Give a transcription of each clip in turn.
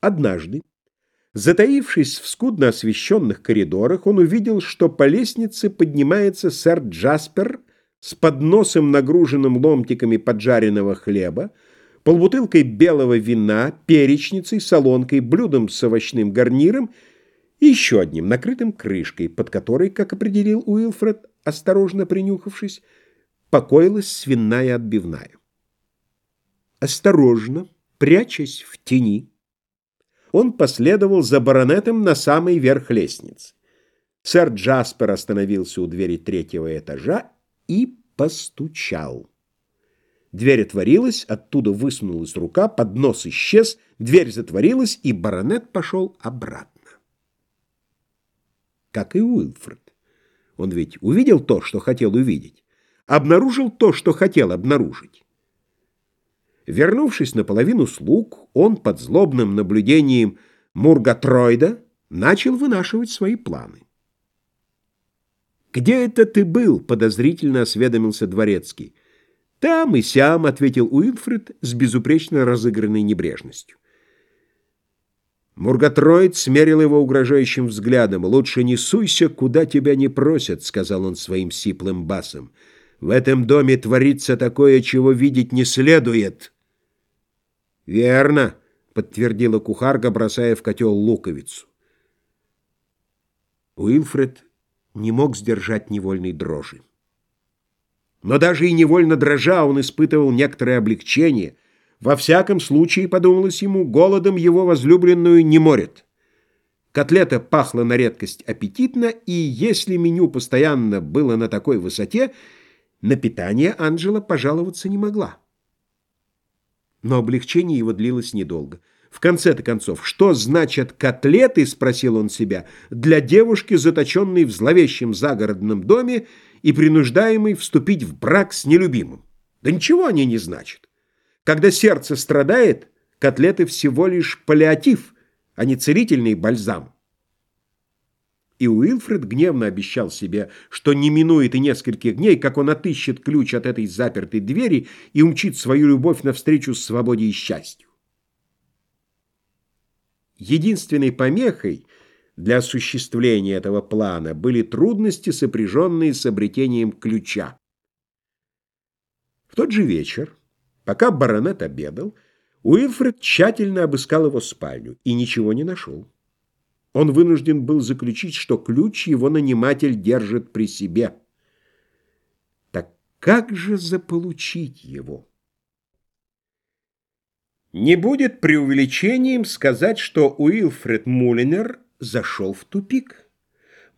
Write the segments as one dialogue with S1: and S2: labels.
S1: Однажды, затаившись в скудно освещенных коридорах, он увидел, что по лестнице поднимается сэр Джаспер с подносом, нагруженным ломтиками поджаренного хлеба, полбутылкой белого вина, перечницей, солонкой, блюдом с овощным гарниром и еще одним, накрытым крышкой, под которой, как определил Уилфред, осторожно принюхавшись, покоилась свиная отбивная. Осторожно, прячась в тени, он последовал за баронетом на самый верх лестницы. Сэр Джаспер остановился у двери третьего этажа и постучал. Дверь отворилась, оттуда высунулась рука, поднос исчез, дверь затворилась, и баронет пошел обратно. Как и Уилфред. Он ведь увидел то, что хотел увидеть, обнаружил то, что хотел обнаружить. Вернувшись наполовину слуг, он под злобным наблюдением Мургатроида начал вынашивать свои планы. «Где это ты был?» — подозрительно осведомился дворецкий. «Там и сям», — ответил Уилфред с безупречно разыгранной небрежностью. Мургатроид смерил его угрожающим взглядом. «Лучше не суйся, куда тебя не просят», — сказал он своим сиплым басом. «В этом доме творится такое, чего видеть не следует». «Верно», — подтвердила кухарка, бросая в котел луковицу. Уилфред не мог сдержать невольной дрожи. Но даже и невольно дрожа он испытывал некоторое облегчение. Во всяком случае, подумалось ему, голодом его возлюбленную не морит. Котлета пахла на редкость аппетитно, и если меню постоянно было на такой высоте, на питание Анжела пожаловаться не могла. Но облегчение его длилось недолго. В конце-то концов, что значат котлеты, спросил он себя, для девушки, заточенной в зловещем загородном доме и принуждаемой вступить в брак с нелюбимым? Да ничего они не значат. Когда сердце страдает, котлеты всего лишь паллиатив, а не целительный бальзам. И Уилфред гневно обещал себе, что не минует и нескольких дней, как он отыщет ключ от этой запертой двери и умчит свою любовь навстречу свободе и счастью. Единственной помехой для осуществления этого плана были трудности, сопряженные с обретением ключа. В тот же вечер, пока баронет обедал, Уилфред тщательно обыскал его спальню и ничего не нашел он вынужден был заключить, что ключ его наниматель держит при себе. Так как же заполучить его? Не будет преувеличением сказать, что Уилфред Мулинер зашел в тупик.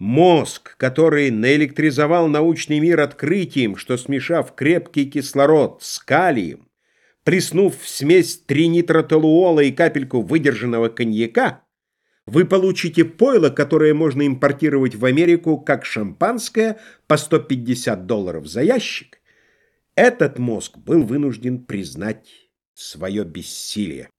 S1: Мозг, который наэлектризовал научный мир открытием, что, смешав крепкий кислород с калием, приснув в смесь тринитротолуола и капельку выдержанного коньяка, вы получите пойло, которое можно импортировать в Америку как шампанское по 150 долларов за ящик. Этот мозг был вынужден признать свое бессилие.